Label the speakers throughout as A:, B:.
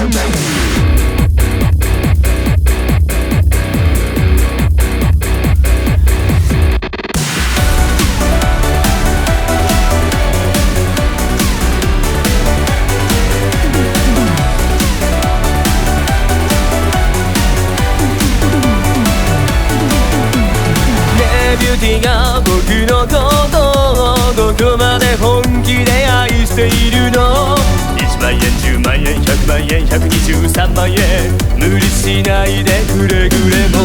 A: ビューティが僕のことをどこまで本気で愛しているの？万円10万円100万円123万円無理しないでくれぐれも。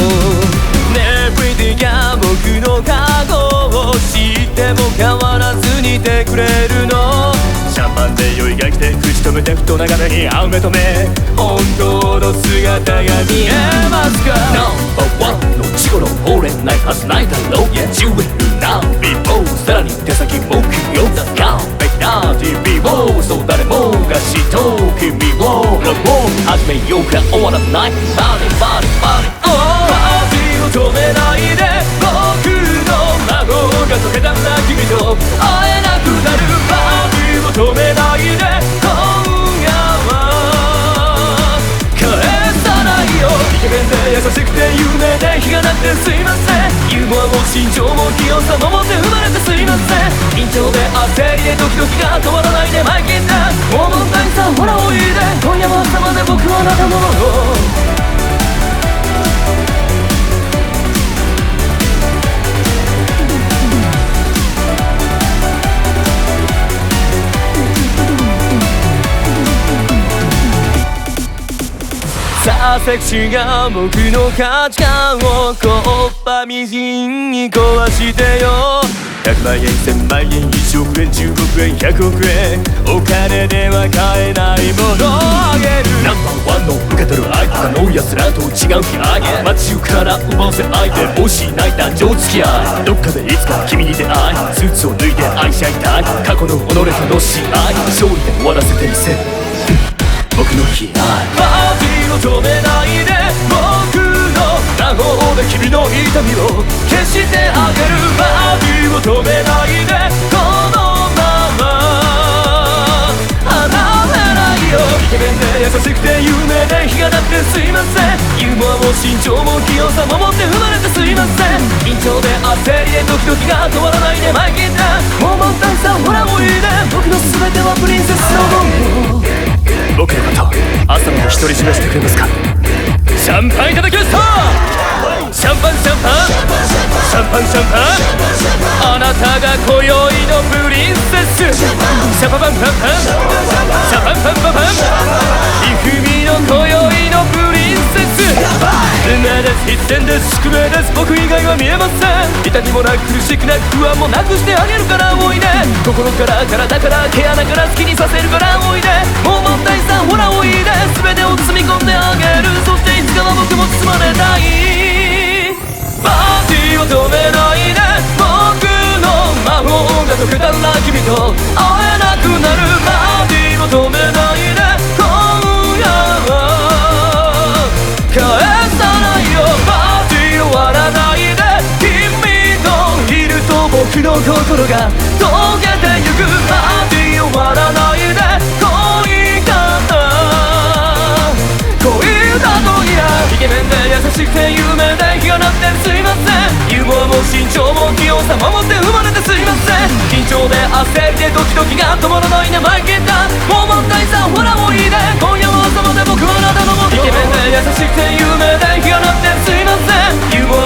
A: ねえプリティが僕の過去を知っても変わらずにいてくれるの。シャンパンで酔いが来て口止めてふと眺めに青目止め。本当の姿が見えますか？
B: ナンバーワンのチコの折れないはずないだろう。ジュエルなう君をラブを始めようか終わらないバリバリバリ
A: パーティーを止めないで僕の孫が溶けたんだ君と会えなくなるパーティーを止めないで今夜は返さないよイケメンで優しくて有名で日がなくてすいませんユーモアも身長も器用さも持って生まれてすいません緊張で焦りでドキドキが止まらないでマイ僕はあなたものさあセクシーが僕の価値観をこっぱみじんに壊してよ。100万円1000万円1億円10億円100億円。お金では買えないものをあげる。
B: ナンバーワンの受け取る愛他の奴らと違う気合い街中から奪わせ相手もしない男女付き合い。どっかでいつか君に出会いスーツを脱いで愛し合いたい。過去の己との試合。勝利で終わらせてみせる。僕の悲哀。
A: パーティーを止めないで。僕の魔法で君の痛みを消してあげる。てすいません。ユーモアも身長も器用さも持って生まれてすいません緊張で焦りでドキドキが止まらないでマイキンだもう満タンさほらおいで僕の全てはプリンセスの
B: 僕の。こと朝まで独り占めしてくれますか？
A: シャンパンいただきましたシャンパン。シャンパンシャンパン。シャンパンあなたが今宵のプリンセスシャパパンパンパン一点で宿命です。僕以外は見えません。痛みもなく苦しくなく不安もなくしてあげるからおいで。心から体から毛穴から好きにさせるからおいで。もう問題の心が溶けてゆくあり終わらないで恋だった恋だといやイケメンで優しくて有名で気がなってすいませんユーも身長も器用さ守って生まれてすいません緊張で焦りでドキドキが止まらない名前切っただもう問題さほらもいで今夜も朝まで僕はあなたのもイケメンで優しくて有名で気がなってすいませんユー